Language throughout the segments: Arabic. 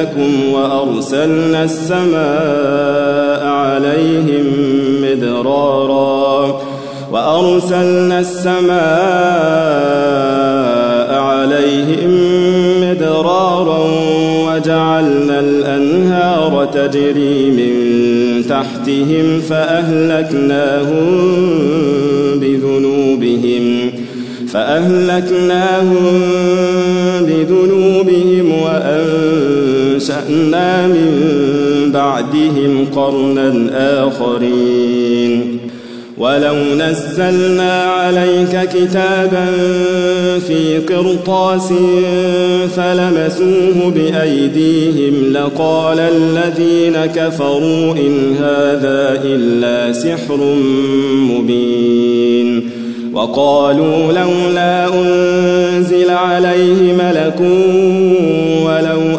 لكم وأرسلنا السماء عليهم مدرارا وأرسلنا السماء عليهم مدرارا وجعلنا الأنهار تجري من تحتهم فأهلكناهم بذنوبهم فأهلكناهم بذنوبهم وأنشأنا من بعدهم قرنا آخرين. ولو نزلنا عليك كتابا في قرطاس فلمسوه بأيديهم لقال الذين كفروا إن هذا إلا سحر مبين. وقالوا لولا أنزل عليه ملك ولو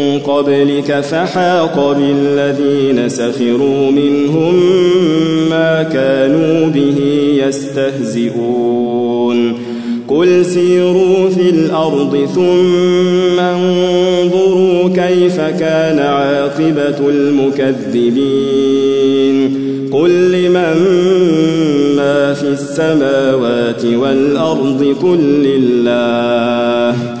قبلك فحاق بالذين سخروا منهم ما كانوا به يستهزئون. قل سيروا في الأرض ثم انظروا كيف كان عاقبة المكذبين. قل لمن ما في السماوات والأرض؟ قل لله.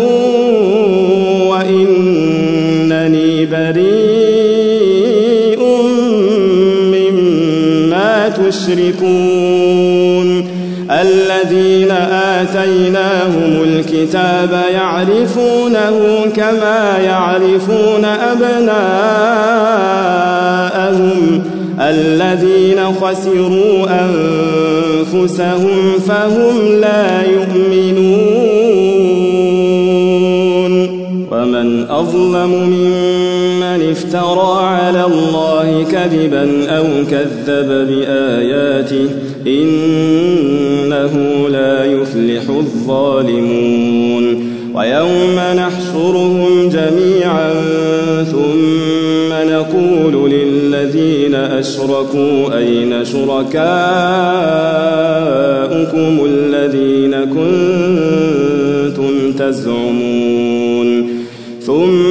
مما تشركون الذين آتيناهم الكتاب يعرفونه كما يعرفون أبناءهم الذين خسروا أنفسهم فهم لا يؤمنون ومن أظلم ممن افترى على الله كذبا أو كذب بآياته إنه لا يفلح الظالمون ويوم نحشرهم جميعا ثم نقول للذين أشركوا أين شركاؤكم الذين كنتم تزعمون ثم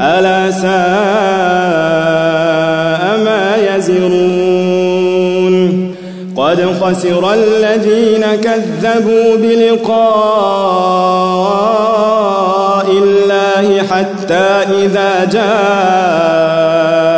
ألا ساء ما يزرون قد خسر الذين كذبوا بلقاء الله حتى إذا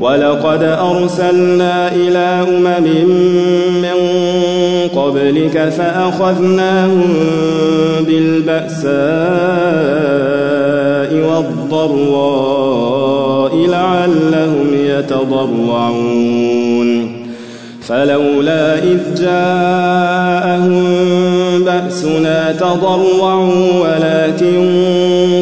ولقد أرسلنا إلى أمم من قبلك فأخذناهم بالبأساء والضراء لعلهم يتضرعون. فلولا إذ جاءهم بأسنا تضرعوا ولكن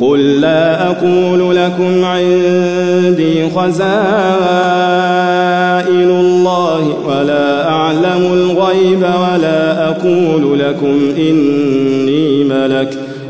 قل لا أقول لكم عندي خزائن الله ولا أعلم الغيب ولا أقول لكم إني ملك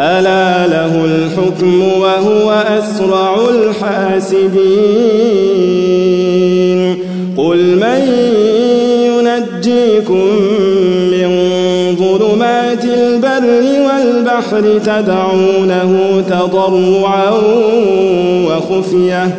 ألا له الحكم وهو أسرع الحاسبين قل من ينجيكم من ظلمات البر والبحر تدعونه تضرعا وخفية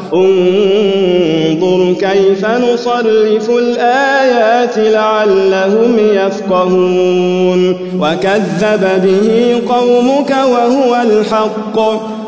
انظر كيف نصرف الآيات لعلهم يفقهون. وكذب به قومك وهو الحق.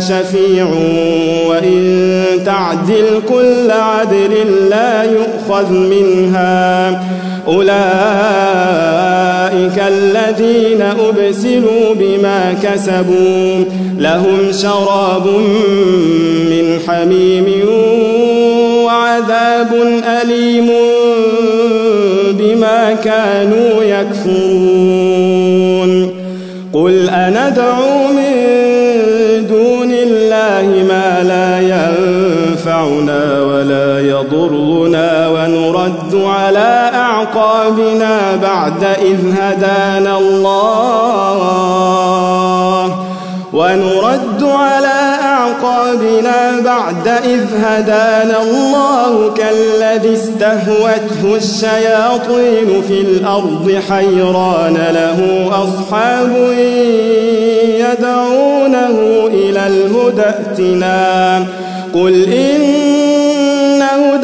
شفيع وإن تعدل كل عدل لا يؤخذ منها. أولئك الذين أبسلوا بما كسبوا لهم شراب من حميم وعذاب أليم بما كانوا يكفرون. قل أندعو من ونرد على أعقابنا بعد إذ هدانا الله. ونرد على أعقابنا بعد إذ هدانا الله كالذي استهوته الشياطين في الأرض حيران له أصحاب يدعونه إلى الهدى ائتنا. قل إن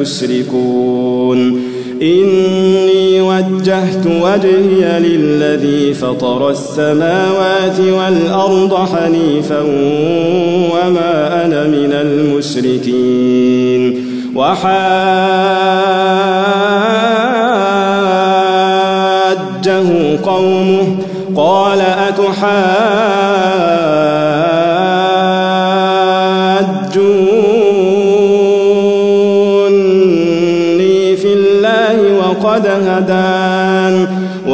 تشركون. إني وجهت وجهي للذي فطر السماوات والأرض حنيفا وما أنا من المشركين. وحاجه قومه قال أتحاجوني وقد هدان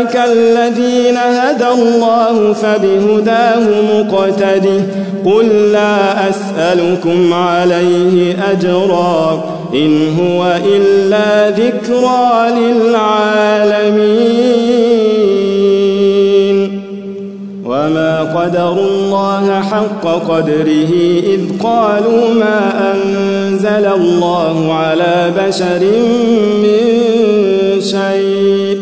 الذين هدى الله فبهداه مقتده. قل لا أسألكم عليه أجرا إن هو إلا ذكرى للعالمين. وما قدر الله حق قدره إذ قالوا ما أنزل الله على بشر من شيء.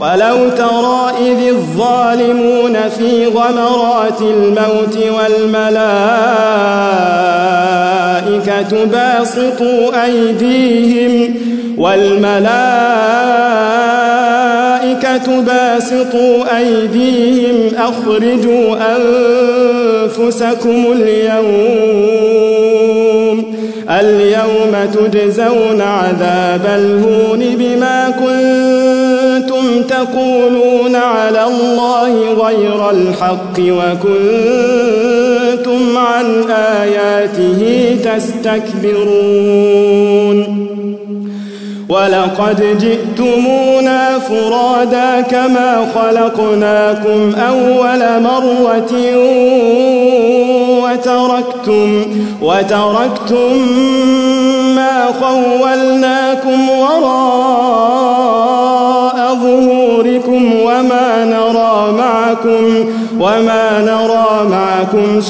ولو ترى إذ الظالمون في غمرات الموت والملائكة باسطوا أيديهم والملائكة باسطوا أيديهم أخرجوا أنفسكم اليوم اليوم تجزون عذاب الهون بما كنتم تقولون على الله غير الحق وكنتم عن آياته تستكبرون ولقد جئتمونا فرادا كما خلقناكم أول مرة وتركتم وتركتم ما خولناكم وراء ظهوركم وما نرى معكم وما نرى معكم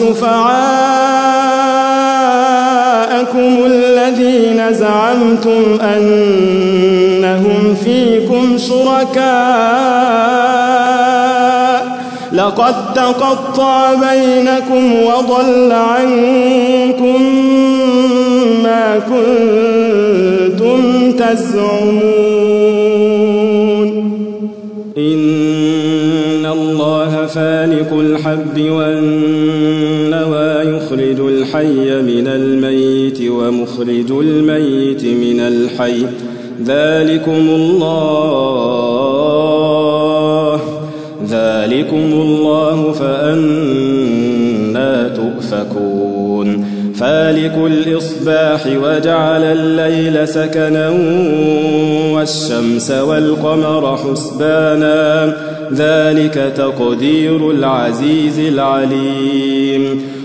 شفعاءكم الذين زعمتم أنهم فيكم شركاء. لقد تقطع بينكم وضل عنكم ما كنتم تزعمون. إن الله فالق الحب والنوى يخرج الحي من الميت. ومخرج الميت من الحي. ذلكم الله. ذلكم الله فأنا تؤفكون. فالق الإصباح وجعل الليل سكنا والشمس والقمر حسبانا. ذلك تقدير العزيز العليم.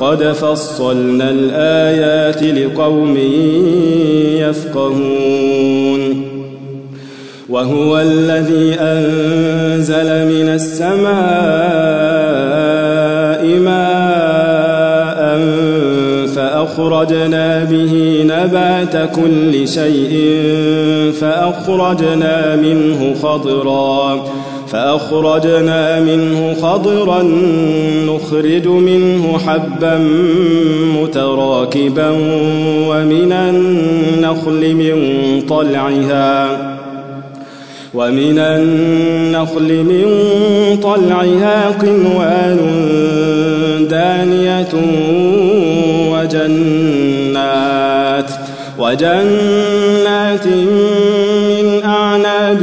قد فصلنا الآيات لقوم يفقهون. وهو الذي أنزل من السماء ماء فأخرجنا به نبات كل شيء فأخرجنا منه خضراً. فأخرجنا منه خضرا نخرج منه حبا متراكبا ومن النخل من طلعها ومن النخل من طلعها قنوان دانية وجنات وجنات من أعناب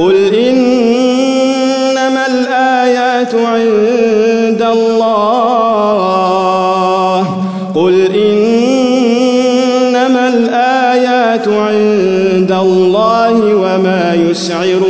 قل إنما الآيات عند الله. قل إنما الآيات عند الله وما يشعركم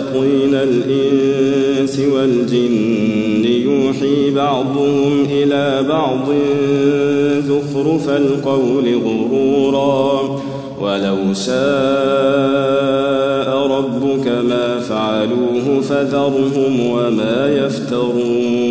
شياطين الإنس والجن يوحي بعضهم إلى بعض زخرف القول غرورا. ولو شاء ربك ما فعلوه فذرهم وما يفترون.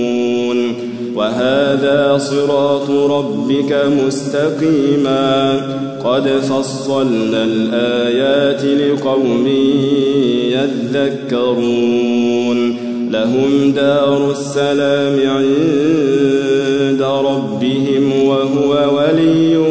وهذا صراط ربك مستقيما. قد فصلنا الآيات لقوم يذكرون. لهم دار السلام عند ربهم وهو وليهم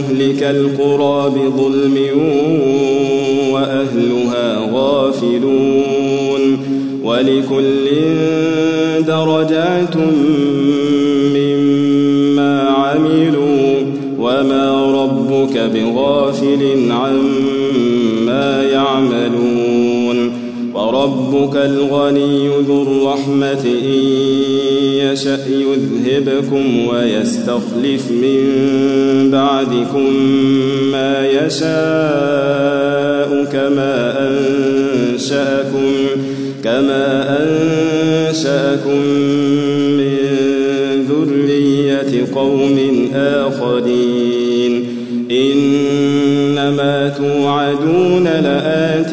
مهلك القرى بظلم وأهلها غافلون ولكل درجات مما عملوا وما ربك بغافل عما يعملون وربك الغني ذو الرحمة إن يشأ يذهبكم ويستخلف من بعدكم ما يشاء كما أنشأكم كما أنشأكم من ذرية قوم آخرين. إنما توعدون لآت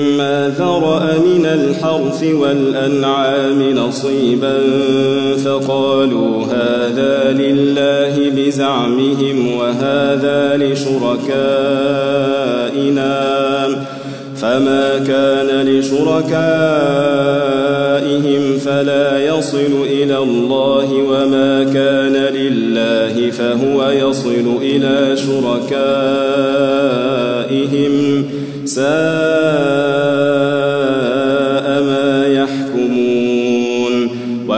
ذرأ من الحرث والأنعام نصيبا فقالوا هذا لله بزعمهم وهذا لشركائنا. فما كان لشركائهم فلا يصل إلى الله وما كان لله فهو يصل إلى شركائهم ساء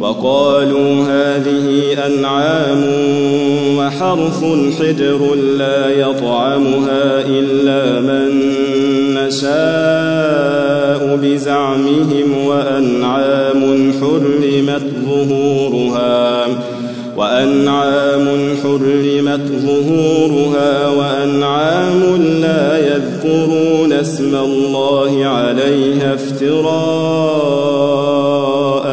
وقالوا هذه أنعام وحرث حجر لا يطعمها إلا من نشاء بزعمهم وأنعام حرمت ظهورها وأنعام حرمت ظهورها وأنعام لا يذكرون اسم الله عليها افتراء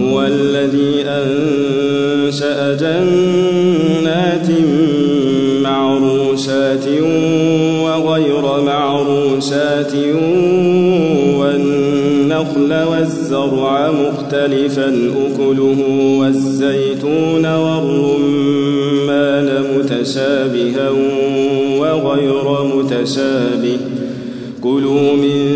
وهو الذي أنشأ جنات معروشات وغير معروشات والنخل والزرع مختلفا أكله والزيتون والرمان متشابها وغير متشابه. كلوا من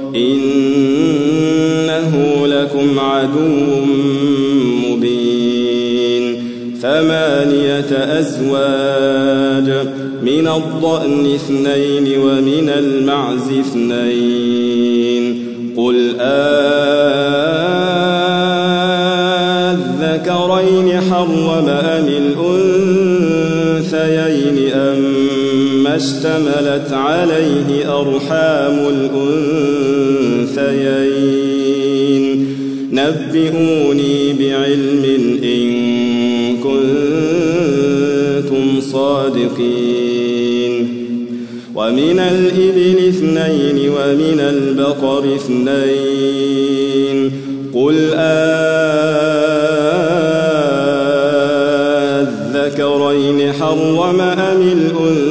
إنه لكم عدو مبين. ثمانية أزواج من الضأن اثنين ومن المعز اثنين. قل آذكرين حرم أم الأنثيين أم اشتملت عليه أرحام الأنثيين. نبئوني بعلم إن كنتم صادقين. ومن الإبل اثنين ومن البقر اثنين. قل آذكرين حرم أم الأنثيين؟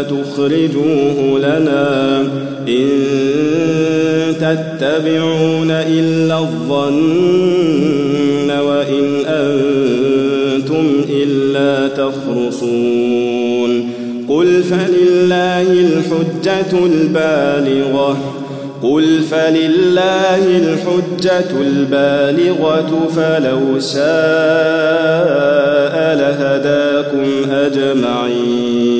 فتخرجوه لنا إن تتبعون إلا الظن وإن أنتم إلا تخرصون قل فلله الحجة البالغة قل فلله الحجة البالغة فلو شاء لهداكم أجمعين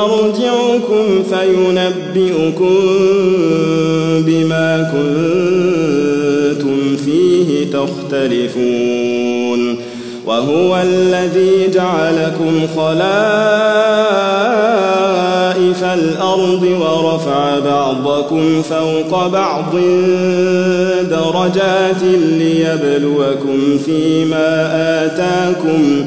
مرجعكم فينبئكم بما كنتم فيه تختلفون وهو الذي جعلكم خلائف الأرض ورفع بعضكم فوق بعض درجات ليبلوكم فيما آتاكم